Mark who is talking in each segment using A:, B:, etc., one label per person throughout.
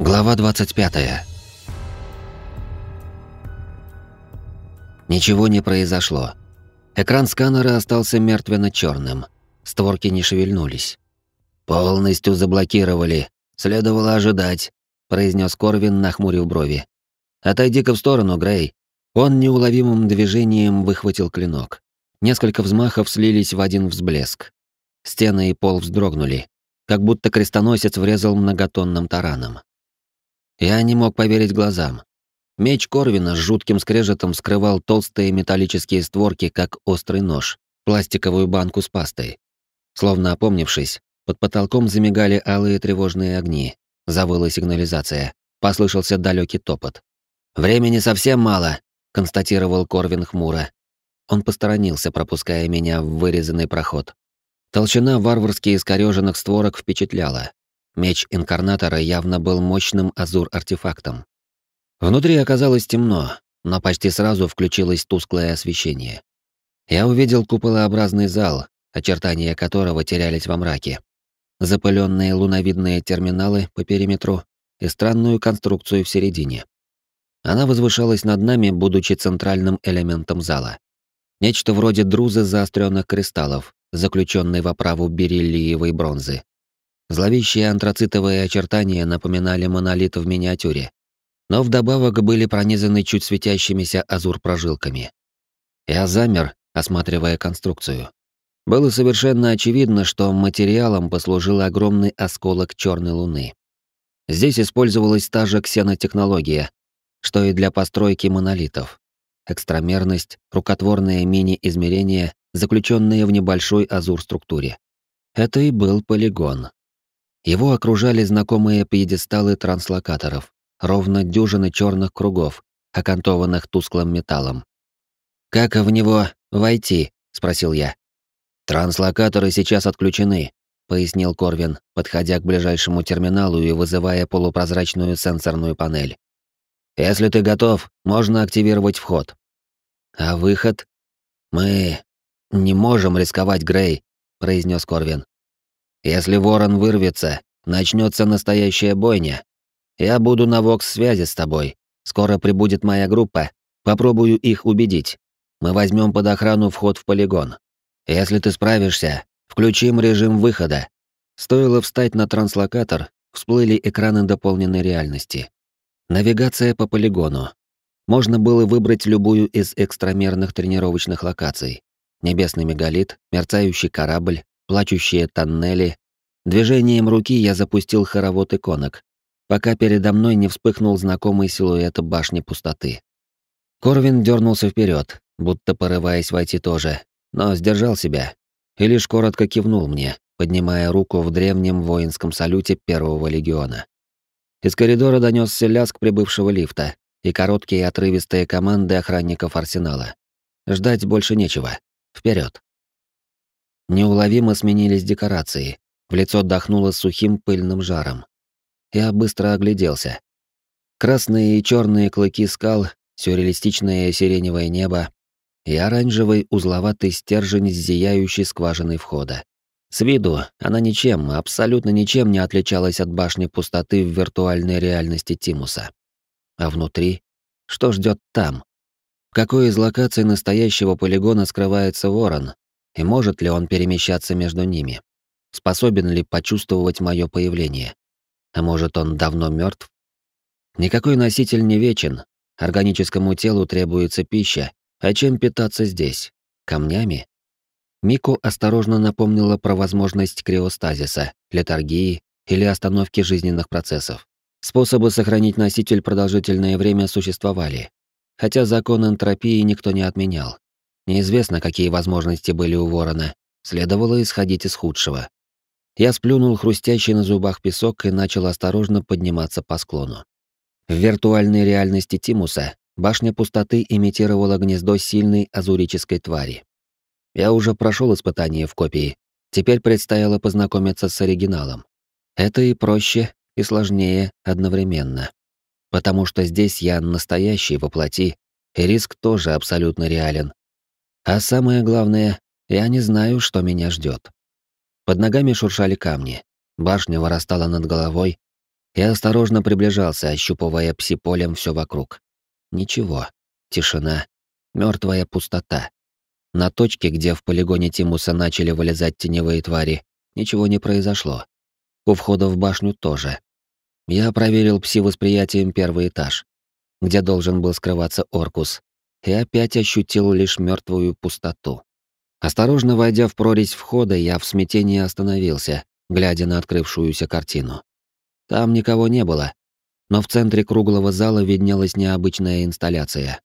A: Глава 25. Ничего не произошло. Экран сканера остался мертвенно-черным. Створки не шевельнулись. «Полностью заблокировали. Следовало ожидать», — произнес Корвин, нахмурив брови. «Отойди-ка в сторону, Грей». Он неуловимым движением выхватил клинок. Несколько взмахов слились в один взблеск. Стены и пол вздрогнули, как будто крестоносец врезал многотонным тараном. Я не мог поверить глазам. Меч Корвина с жутким скрежетом скрывал толстые металлические створки, как острый нож, пластиковую банку с пастой. Словно опомнившись, под потолком замигали алые тревожные огни, завыла сигнализация, послышался далекий топот. «Времени совсем мало», — констатировал Корвин хмуро. Он посторонился, пропуская меня в вырезанный проход. Толщина варварски искорёженных створок впечатляла. Меч инкарнатора явно был мощным азур-артефактом. Внутри оказалось темно, но почти сразу включилось тусклое освещение. Я увидел куполообразный зал, очертания которого терялись во мраке. Запыленные луновидные терминалы по периметру и странную конструкцию в середине. Она возвышалась над нами, будучи центральным элементом зала. Нечто вроде друзы заостренных кристаллов, заключенной в оправу бериллиевой бронзы. Зловещие антрацитовые очертания напоминали монолит в миниатюре, но вдобавок были пронизаны чуть светящимися азур-прожилками. Я замер, осматривая конструкцию. Было совершенно очевидно, что материалом послужил огромный осколок черной луны. Здесь использовалась та же ксенотехнология, что и для постройки монолитов. Экстрамерность, рукотворные мини-измерения, заключенные в небольшой азур-структуре. Это и был полигон. Его окружали знакомые пьедесталы транслокаторов, ровно дюжины черных кругов, окантованных тусклым металлом. «Как в него войти?» — спросил я. «Транслокаторы сейчас отключены», — пояснил Корвин, подходя к ближайшему терминалу и вызывая полупрозрачную сенсорную панель. «Если ты готов, можно активировать вход». «А выход?» «Мы не можем рисковать, Грей», — произнес Корвин. Если ворон вырвется, начнется настоящая бойня. Я буду на вокс-связи с тобой. Скоро прибудет моя группа. Попробую их убедить. Мы возьмем под охрану вход в полигон. Если ты справишься, включим режим выхода. Стоило встать на транслокатор, всплыли экраны дополненной реальности. Навигация по полигону. Можно было выбрать любую из экстрамерных тренировочных локаций. Небесный мегалит, мерцающий корабль, плачущие тоннели. Движением руки я запустил хоровод иконок, пока передо мной не вспыхнул знакомый силуэт башни пустоты. Корвин дернулся вперед, будто порываясь войти тоже, но сдержал себя и лишь коротко кивнул мне, поднимая руку в древнем воинском салюте Первого легиона. Из коридора донесся лязг прибывшего лифта и короткие отрывистые команды охранников арсенала. Ждать больше нечего. Вперед. Неуловимо сменились декорации. В лицо дохнуло сухим пыльным жаром. Я быстро огляделся. Красные и черные клыки скал, сюрреалистичное сиреневое небо и оранжевый узловатый стержень с зияющей скважиной входа. С виду она ничем, абсолютно ничем не отличалась от башни пустоты в виртуальной реальности Тимуса. А внутри? Что ждет там? В какой из локаций настоящего полигона скрывается ворон, и может ли он перемещаться между ними? Способен ли почувствовать мое появление? А может, он давно мертв? Никакой носитель не вечен. Органическому телу требуется пища, а чем питаться здесь? Камнями? Мику осторожно напомнила про возможность криостазиса, летаргии или остановки жизненных процессов. Способы сохранить носитель продолжительное время существовали, хотя закон энтропии никто не отменял. Неизвестно, какие возможности были у ворона. Следовало исходить из худшего. Я сплюнул хрустящий на зубах песок и начал осторожно подниматься по склону. В виртуальной реальности Тимуса башня пустоты имитировала гнездо сильной азурической твари. Я уже прошел испытание в копии. Теперь предстояло познакомиться с оригиналом. Это и проще, и сложнее одновременно. Потому что здесь я настоящий воплоти, и риск тоже абсолютно реален. А самое главное, я не знаю, что меня ждет. Под ногами шуршали камни. Башня вырастала над головой. Я осторожно приближался, ощупывая пси-полем все вокруг. Ничего. Тишина. мертвая пустота. На точке, где в полигоне Тимуса начали вылезать теневые твари, ничего не произошло. У входа в башню тоже. Я проверил пси-восприятием первый этаж, где должен был скрываться Оркус, и опять ощутил лишь мертвую пустоту. Осторожно войдя в прорезь входа, я в смятении остановился, глядя на открывшуюся картину. Там никого не было, но в центре круглого зала виднелась необычная инсталляция.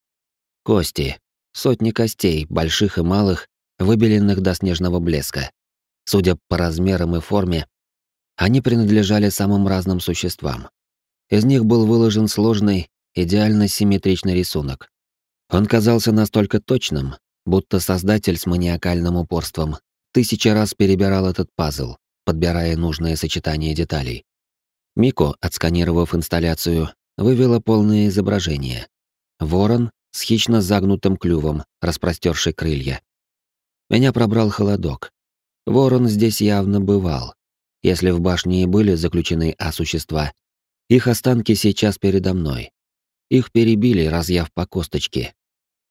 A: Кости, сотни костей, больших и малых, выбеленных до снежного блеска. Судя по размерам и форме, они принадлежали самым разным существам. Из них был выложен сложный, идеально симметричный рисунок. Он казался настолько точным, будто создатель с маниакальным упорством тысячи раз перебирал этот пазл, подбирая нужное сочетание деталей. Мико, отсканировав инсталляцию, вывела полное изображение. Ворон с хищно загнутым клювом, распростерший крылья. Меня пробрал холодок. Ворон здесь явно бывал. Если в башне и были заключены А-существа, их останки сейчас передо мной. Их перебили, разъяв по косточке.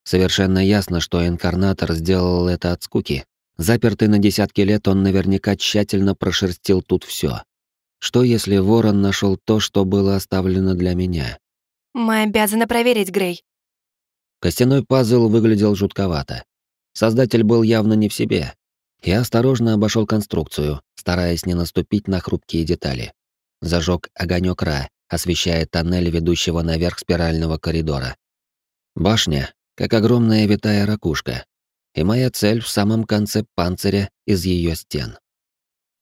A: Совершенно ясно, что инкарнатор сделал это от скуки. Запертый на десятки лет, он наверняка тщательно прошерстил тут все. Что если ворон нашел то, что было оставлено для меня?
B: Мы обязаны проверить, Грей.
A: Костяной пазл выглядел жутковато. Создатель был явно не в себе. Я осторожно обошел конструкцию, стараясь не наступить на хрупкие детали. Зажег огонек Ра, освещая тоннель ведущего наверх спирального коридора. Башня, как огромная витая ракушка, и моя цель в самом конце панциря из ее стен.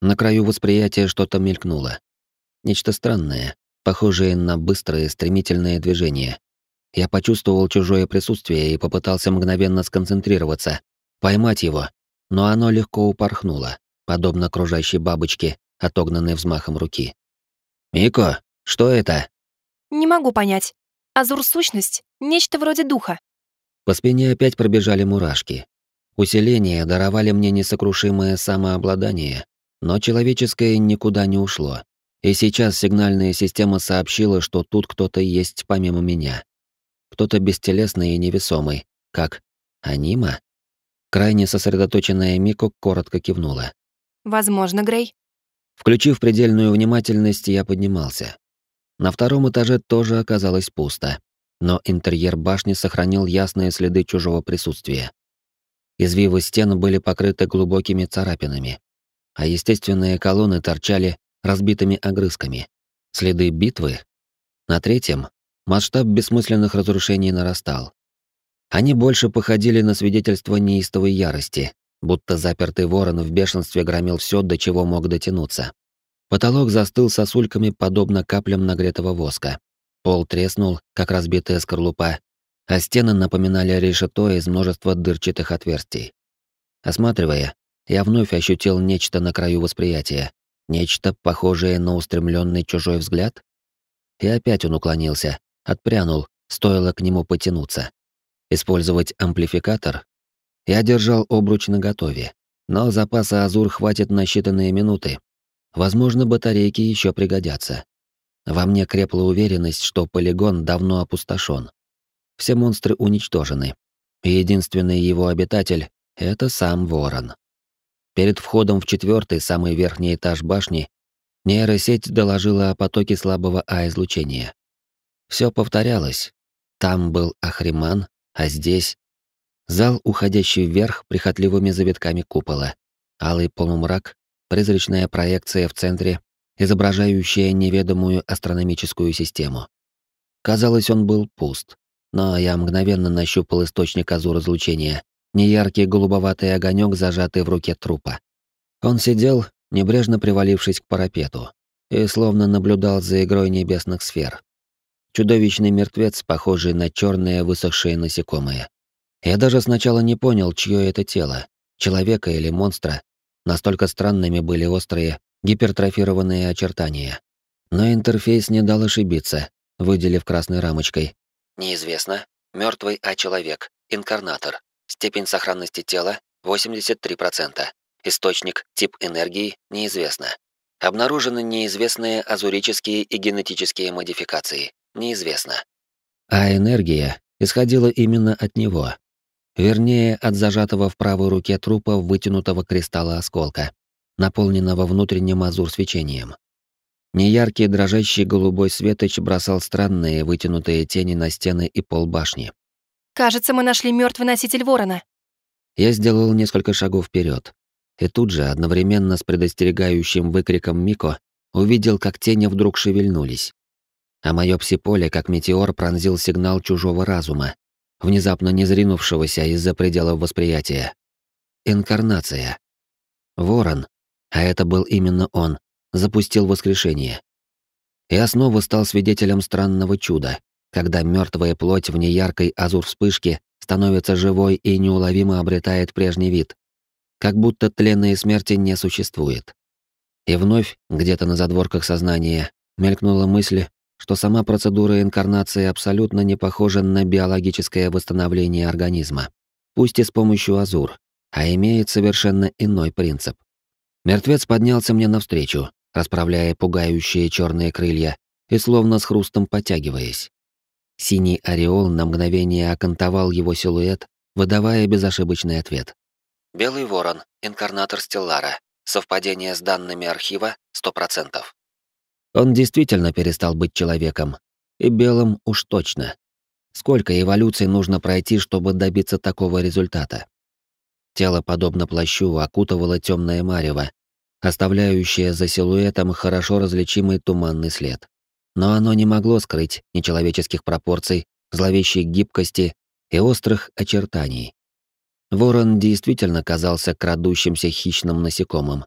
A: На краю восприятия что-то мелькнуло. Нечто странное, похожее на быстрые стремительные движения. Я почувствовал чужое присутствие и попытался мгновенно сконцентрироваться, поймать его, но оно легко упорхнуло, подобно кружащей бабочке, отогнанной взмахом руки. «Мико, что это?»
B: Не могу понять. Азур-сущность — нечто вроде духа.
A: По спине опять пробежали мурашки. Усиление даровали мне несокрушимое самообладание, но человеческое никуда не ушло. И сейчас сигнальная система сообщила, что тут кто-то есть помимо меня. Кто-то бестелесный и невесомый, как анима. Крайне сосредоточенная Мико коротко кивнула.
B: Возможно, Грей.
A: Включив предельную внимательность, я поднимался. На втором этаже тоже оказалось пусто, но интерьер башни сохранил ясные следы чужого присутствия. Извивы стен были покрыты глубокими царапинами, а естественные колонны торчали разбитыми огрызками. Следы битвы. На третьем масштаб бессмысленных разрушений нарастал. Они больше походили на свидетельство неистовой ярости, будто запертый ворон в бешенстве громил все, до чего мог дотянуться. Потолок застыл сосульками, подобно каплям нагретого воска. Пол треснул, как разбитая скорлупа, а стены напоминали решето из множества дырчатых отверстий. Осматривая, я вновь ощутил нечто на краю восприятия, нечто похожее на устремленный чужой взгляд. И опять он уклонился, отпрянул, стоило к нему потянуться. Использовать амплификатор? Я держал обруч наготове, но запаса Азур хватит на считанные минуты, Возможно, батарейки еще пригодятся. Во мне крепла уверенность, что полигон давно опустошен. Все монстры уничтожены. И единственный его обитатель — это сам Ворон. Перед входом в четвертый, самый верхний этаж башни, нейросеть доложила о потоке слабого А-излучения. Все повторялось. Там был Ахриман, а здесь... Зал, уходящий вверх прихотливыми завитками купола. Алый полумрак, призрачная проекция в центре, изображающая неведомую астрономическую систему. Казалось, он был пуст, но я мгновенно нащупал источник азур-излучения, неяркий голубоватый огонек, зажатый в руке трупа. Он сидел, небрежно привалившись к парапету, и словно наблюдал за игрой небесных сфер. Чудовищный мертвец, похожий на черное высохшее насекомое. Я даже сначала не понял, чье это тело, человека или монстра, Настолько странными были острые, гипертрофированные очертания. Но интерфейс не дал ошибиться, выделив красной рамочкой. Неизвестно. Мертвый А-человек. Инкарнатор. Степень сохранности тела 83%. Источник, тип энергии неизвестно. Обнаружены неизвестные азурические и генетические модификации. Неизвестно. А энергия исходила именно от него. Вернее, от зажатого в правой руке трупа вытянутого кристалла осколка, наполненного внутренним азур-свечением. Неяркий дрожащий голубой светоч бросал странные вытянутые тени на стены и пол башни.
B: «Кажется, мы нашли мертвый носитель ворона».
A: Я сделал несколько шагов вперед, и тут же, одновременно с предостерегающим выкриком Мико, увидел, как тени вдруг шевельнулись. А мое псиполе, как метеор, пронзил сигнал чужого разума, внезапно не зринувшегося из-за пределов восприятия. Инкарнация. Ворон, а это был именно он, запустил воскрешение. Я снова стал свидетелем странного чуда, когда мертвая плоть в неяркой азур вспышке становится живой и неуловимо обретает прежний вид, как будто тлена и смерти не существует. И вновь, где-то на задворках сознания, мелькнула мысль, что сама процедура инкарнации абсолютно не похожа на биологическое восстановление организма, пусть и с помощью азур, а имеет совершенно иной принцип. Мертвец поднялся мне навстречу, расправляя пугающие черные крылья и словно с хрустом подтягиваясь. Синий ореол на мгновение окантовал его силуэт, выдавая безошибочный ответ. Белый ворон, инкарнатор Стеллара. Совпадение с данными архива 100%. Он действительно перестал быть человеком. И белым уж точно. Сколько эволюций нужно пройти, чтобы добиться такого результата? Тело, подобно плащу, окутывало темное марево, оставляющее за силуэтом хорошо различимый туманный след. Но оно не могло скрыть нечеловеческих пропорций, зловещей гибкости и острых очертаний. Ворон действительно казался крадущимся хищным насекомым.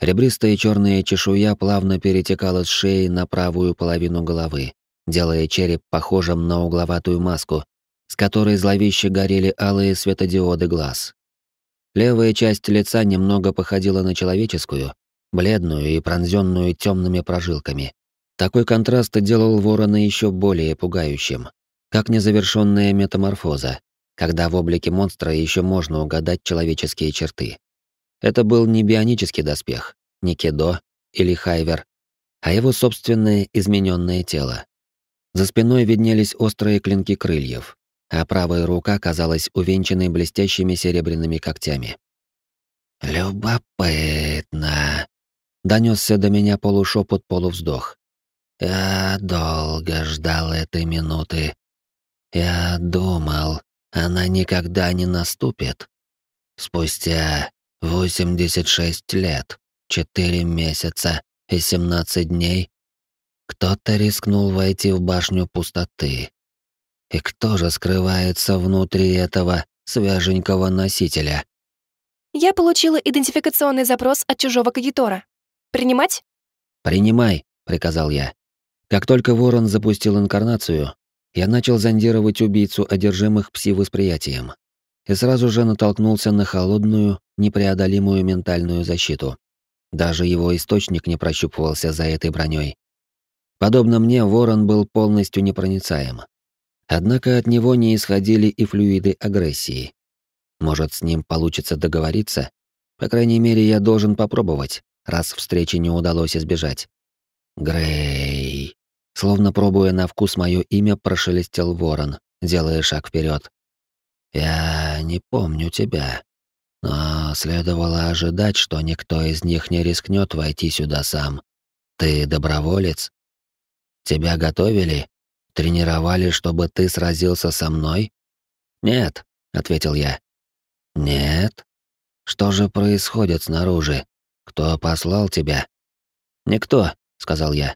A: Ребристая черная чешуя плавно перетекала с шеи на правую половину головы, делая череп похожим на угловатую маску, с которой зловеще горели алые светодиоды глаз. Левая часть лица немного походила на человеческую, бледную и пронзенную темными прожилками. Такой контраст делал ворона еще более пугающим, как незавершенная метаморфоза, когда в облике монстра еще можно угадать человеческие черты. Это был не бионический доспех, не кедо или хайвер, а его собственное измененное тело. За спиной виднелись острые клинки крыльев, а правая рука казалась увенчанной блестящими серебряными когтями. «Любопытно», — донесся до меня полушепот полувздох. «Я долго ждал этой минуты. Я думал, она никогда не наступит. Спустя 86 лет, 4 месяца и 17 дней кто-то рискнул войти в башню пустоты. И кто же скрывается внутри этого свеженького носителя?
B: Я получила идентификационный запрос от чужого кагитора. Принимать?
A: Принимай, приказал я. Как только Ворон запустил инкарнацию, я начал зондировать убийцу одержимых пси-восприятием и сразу же натолкнулся на холодную, непреодолимую ментальную защиту. Даже его источник не прощупывался за этой броней. Подобно мне, Ворон был полностью непроницаем. Однако от него не исходили и флюиды агрессии. Может, с ним получится договориться? По крайней мере, я должен попробовать, раз встречи не удалось избежать. Грей. Словно пробуя на вкус мое имя, прошелестел ворон, делая шаг вперед. Я не помню тебя. Но следовало ожидать, что никто из них не рискнет войти сюда сам. Ты доброволец? Тебя готовили? Тренировали, чтобы ты сразился со мной? Нет, ответил я. Нет. Что же происходит снаружи? Кто послал тебя? Никто, сказал я.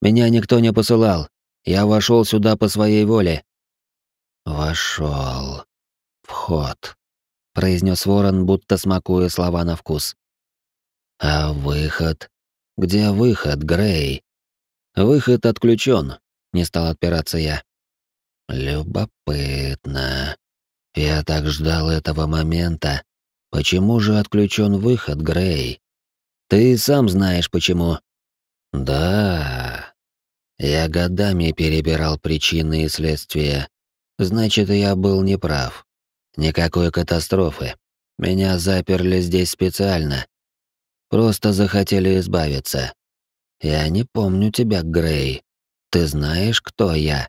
A: Меня никто не посылал. Я вошел сюда по своей воле. Вошел. Вход, произнес Ворон, будто смакуя слова на вкус. А выход? Где выход, Грей? Выход отключен, не стал отпираться я. Любопытно. Я так ждал этого момента. Почему же отключен выход, Грей? Ты сам знаешь почему. Да. Я годами перебирал причины и следствия. Значит, я был неправ. Никакой катастрофы. Меня заперли здесь специально. Просто захотели избавиться. Я не помню тебя, Грей. Ты знаешь, кто я?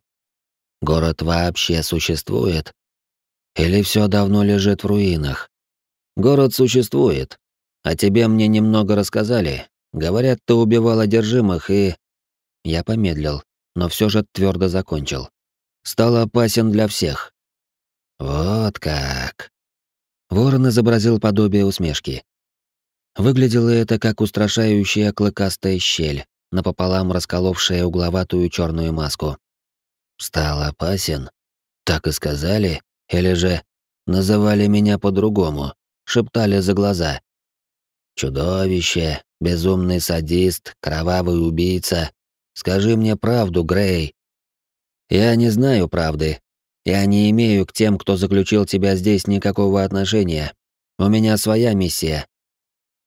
A: Город вообще существует? Или все давно лежит в руинах? Город существует. А тебе мне немного рассказали. Говорят, ты убивал одержимых и... Я помедлил, но все же твердо закончил. Стал опасен для всех. Вот как. Ворон изобразил подобие усмешки. Выглядело это как устрашающая клыкастая щель, напополам расколовшая угловатую черную маску. Стал опасен? Так и сказали? Или же называли меня по-другому, шептали за глаза? Чудовище, безумный садист, кровавый убийца. Скажи мне правду, Грей. Я не знаю правды. Я не имею к тем, кто заключил тебя здесь, никакого отношения. У меня своя миссия.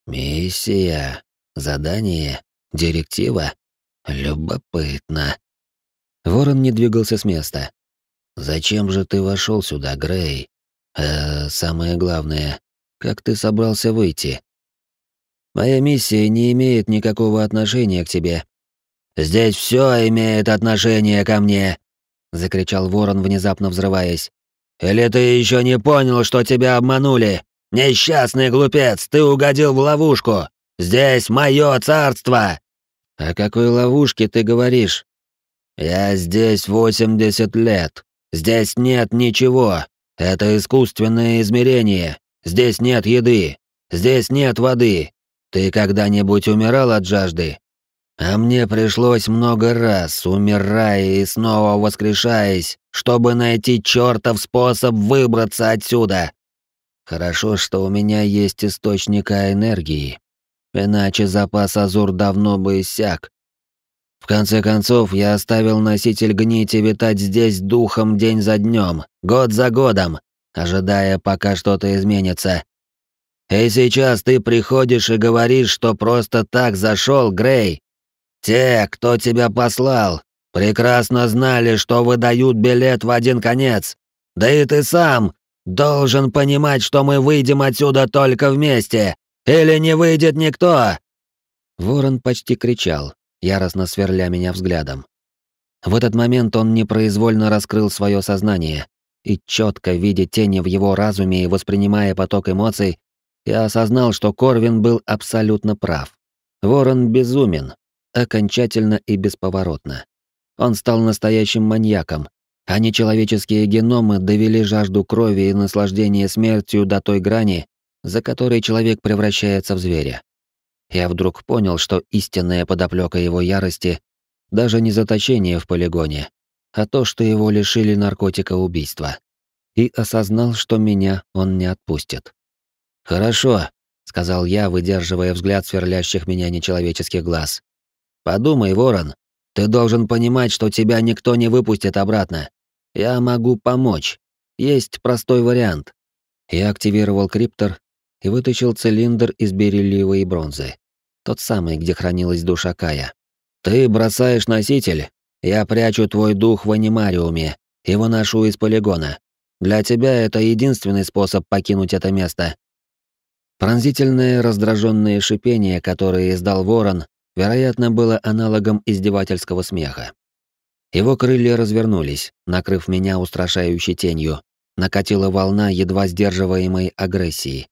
A: Миссия, задание, директива. Любопытно. Ворон не двигался с места. Зачем же ты вошел сюда, Грей? Э, самое главное, как ты собрался выйти? Моя миссия не имеет никакого отношения к тебе. Здесь все имеет отношение ко мне, закричал Ворон, внезапно взрываясь. Или ты еще не понял, что тебя обманули? Несчастный глупец, ты угодил в ловушку. Здесь мое царство. О какой ловушке ты говоришь? Я здесь 80 лет. Здесь нет ничего. Это искусственное измерение. Здесь нет еды. Здесь нет воды. Ты когда-нибудь умирал от жажды? А мне пришлось много раз, умирая и снова воскрешаясь, чтобы найти чертов способ выбраться отсюда. Хорошо, что у меня есть источник энергии. Иначе запас Азур давно бы иссяк. В конце концов, я оставил носитель гнити витать здесь духом день за днем, год за годом, ожидая, пока что-то изменится. И сейчас ты приходишь и говоришь, что просто так зашел, Грей. Те, кто тебя послал, прекрасно знали, что выдают билет в один конец. Да и ты сам должен понимать, что мы выйдем отсюда только вместе, или не выйдет никто. Ворон почти кричал, яростно сверля меня взглядом. В этот момент он непроизвольно раскрыл свое сознание, и четко видя тени в его разуме и воспринимая поток эмоций, я осознал, что Корвин был абсолютно прав. Ворон безумен, окончательно и бесповоротно. Он стал настоящим маньяком, а нечеловеческие геномы довели жажду крови и наслаждения смертью до той грани, за которой человек превращается в зверя. Я вдруг понял, что истинная подоплека его ярости даже не заточение в полигоне, а то, что его лишили наркотика убийства. И осознал, что меня он не отпустит. «Хорошо», — сказал я, выдерживая взгляд сверлящих меня нечеловеческих глаз. «Подумай, Ворон, ты должен понимать, что тебя никто не выпустит обратно. Я могу помочь. Есть простой вариант». Я активировал криптор и вытащил цилиндр из бериллиевой бронзы. Тот самый, где хранилась душа Кая. «Ты бросаешь носитель, я прячу твой дух в анимариуме и выношу из полигона. Для тебя это единственный способ покинуть это место. Пронзительное раздраженное шипение, которое издал ворон, вероятно, было аналогом издевательского смеха. Его крылья развернулись, накрыв меня устрашающей тенью. Накатила волна едва сдерживаемой агрессии.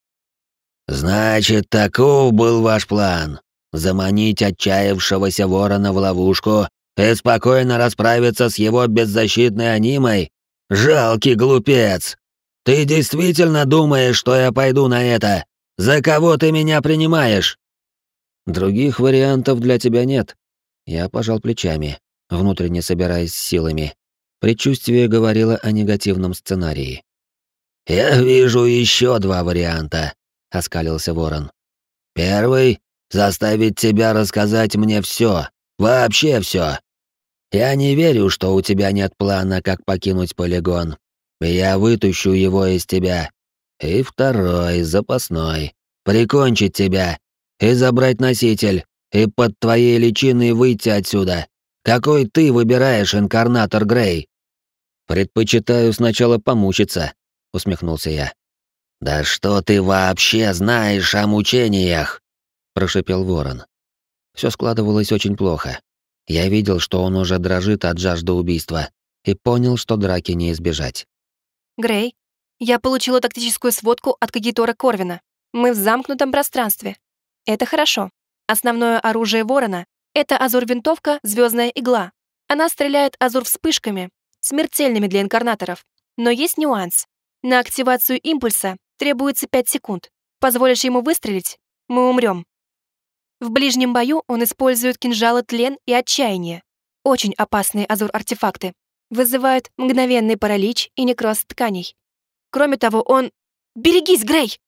A: «Значит, таков был ваш план. Заманить отчаявшегося ворона в ловушку и спокойно расправиться с его беззащитной анимой? Жалкий глупец! Ты действительно думаешь, что я пойду на это? За кого ты меня принимаешь?» «Других вариантов для тебя нет». Я пожал плечами, внутренне собираясь силами. Предчувствие говорило о негативном сценарии. «Я вижу еще два варианта», — оскалился Ворон. «Первый — заставить тебя рассказать мне все, вообще все. Я не верю, что у тебя нет плана, как покинуть полигон. Я вытащу его из тебя, и второй, запасной. Прикончить тебя. И забрать носитель. И под твоей личиной выйти отсюда. Какой ты выбираешь, инкарнатор Грей? Предпочитаю сначала помучиться, усмехнулся я. Да что ты вообще знаешь о мучениях? прошипел Ворон. Все складывалось очень плохо. Я видел, что он уже дрожит от жажды убийства, и понял, что драки не избежать.
B: Грей, я получила тактическую сводку от Кагитора Корвина. Мы в замкнутом пространстве. Это хорошо. Основное оружие Ворона — это азур-винтовка «Звездная игла». Она стреляет азур вспышками, смертельными для инкарнаторов. Но есть нюанс. На активацию импульса требуется 5 секунд. Позволишь ему выстрелить, мы умрем. В ближнем бою он использует кинжалы тлен и отчаяние. Очень опасные азур-артефакты. Вызывают мгновенный паралич и некроз тканей. Кроме того, он... Берегись, Грей!